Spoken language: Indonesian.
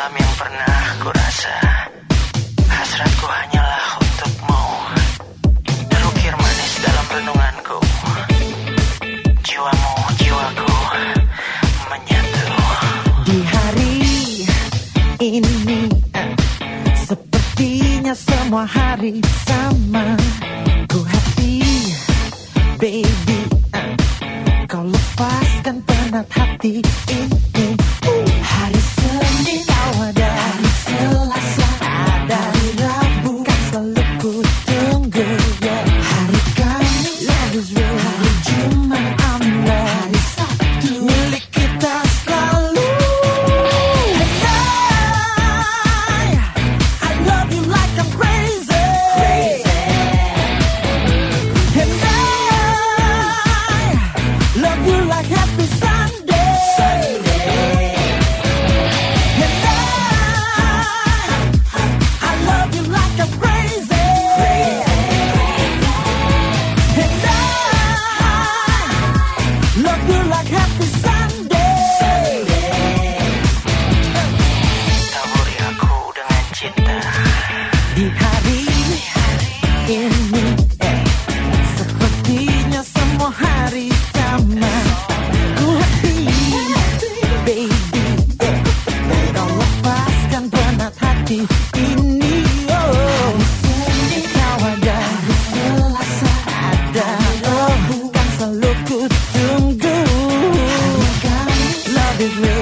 dalam yang pernah aku rasa. Hasratku hanyalah untukmu. Terukir manis dalam renunganku. Jiwamu, jiwaku menyatu. Di hari ini Sepertinya semua hari sama. Ku happy, baby. Kau lepaskan penat hati ini. ini oh. Ini kau ada Selasa ada Oh bukan selalu ku tunggu Lebih